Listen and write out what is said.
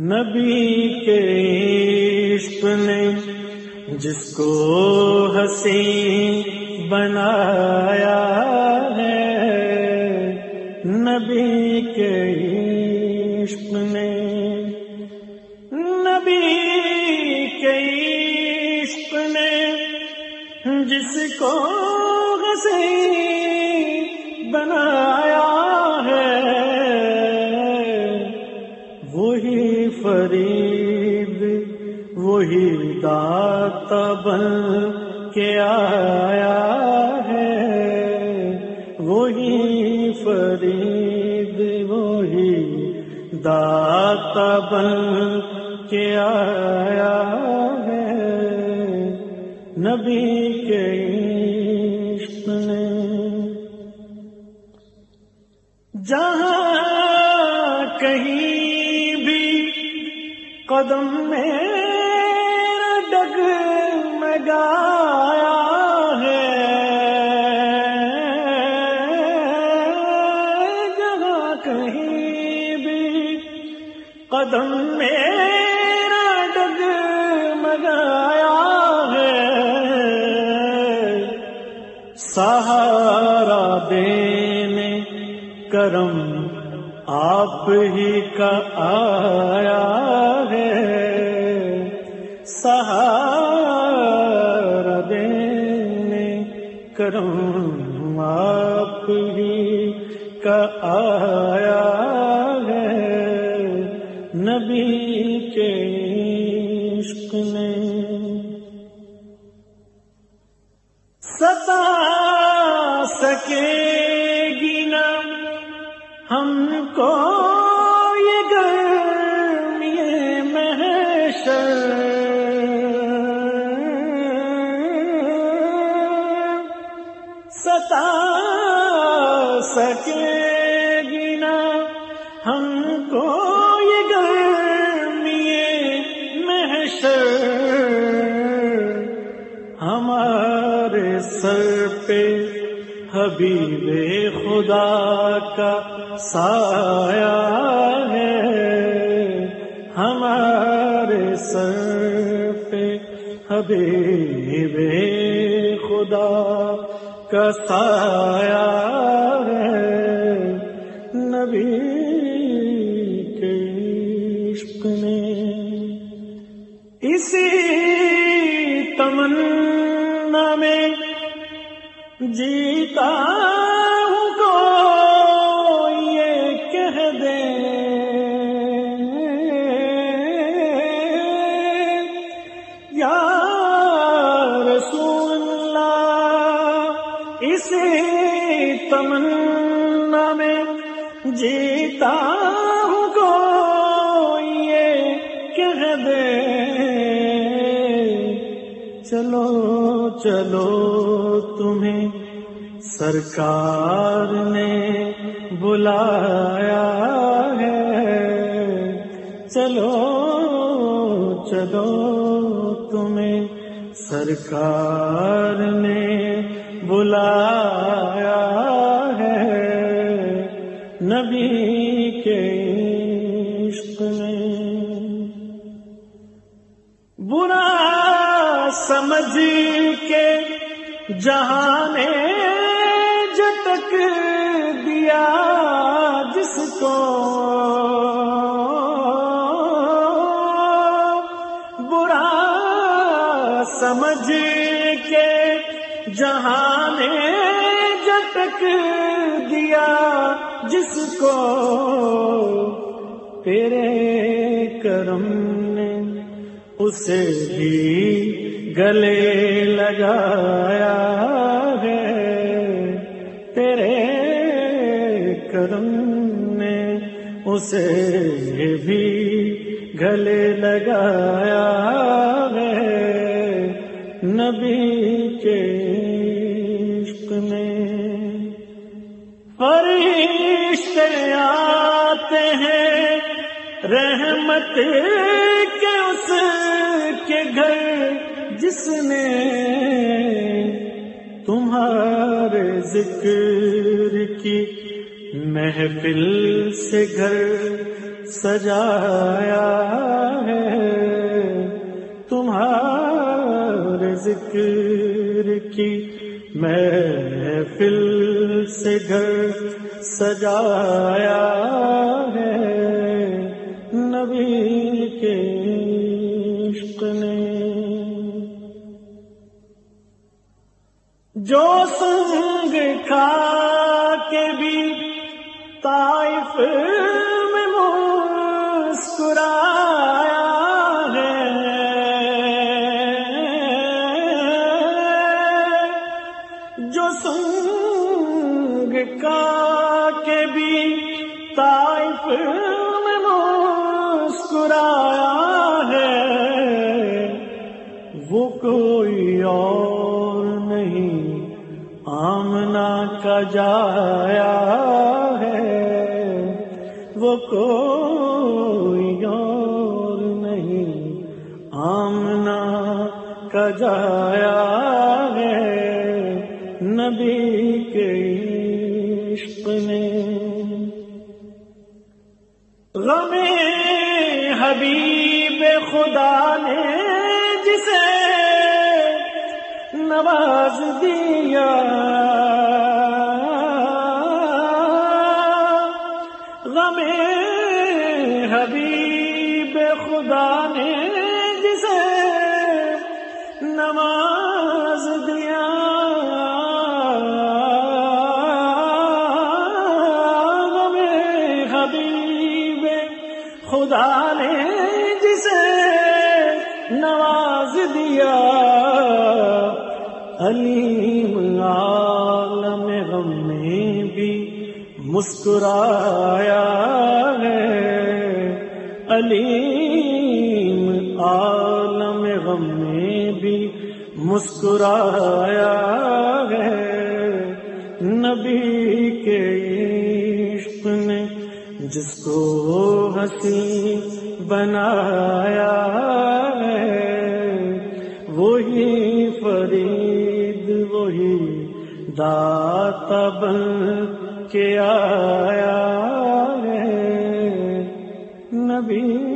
نبی کے عشق نے جس کو ہنسی بنایا ہے، نبی کے عشق نے، نبی کے عشق نے جس کو وہی دات بن کے آیا ہے۔ وہی فرید وہی دات بن کے آیا ہے۔ نبی کے عشق نے جہاں کہیں قدم میں ڈگ مگایا ہے۔ جہاں کہیں بھی قدم میرا ڈگ مگایا ہے۔ سہارا دینے کرم آپ ہی کا آیا ہے۔ سہارا دینے کرم آپ ہی کا آیا ہے۔ نبی کے عشق نے ستا سکے ہم کو سکے گی نا۔ ہم کو یہ گرمی محشر۔ ہمارے سر پہ حبیب خدا کا سایہ ہے۔ ہمارے سر پہ حبیب خدا کا سایہ ہے۔ جیتا ہوں کو یہ کہہ دے یا رسول اللہ اسی تمنا میں جیتا چلو تمہیں سرکار نے بلایا ہے۔ چلو چلو تمہیں سرکار نے بلایا ہے۔ نبی کے سمجھ کے جہاں نے جتک دیا جس کو۔ برا سمجھ کے جہاں نے جتک دیا جس کو۔ تیرے کرم نے اسے بھی گلے لگایا ہے، تیرے کرم نے اسے بھی گلے لگایا ہے۔ نبی کے عشق نے فرشتے آتے ہیں، رحمت جس نے تمہارے ذکر کی محفل سے گھر سجایا ہے، تمہارے ذکر کی محفل سے گھر سجایا ہے۔ نبی کے عشق نے جو سنگ کھا کے بھی طائف میں مسکرایا ہے۔ جو سنگ کا کے بھی طائف میں مسکرایا ہے۔ وہ کوئی جایا ہے وہ کوئی اور نہیں آمنا کا جایا ہے۔ نبی کے عشق نے۔ غم حبیب خدا نے جسے نواز دیا غم حبیب خدا نے جسے نواز دیا۔ غم حبیب خدا نے جسے نواز دیا۔ علیم مسکرایا ہے۔ علیم عالم غم میں بھی مسکرایا ہے۔ نبی کے عشق نے جس کو ہنسی بنایا ہے، وہی فرید، وہی داتا بن کے آیا ہے نبی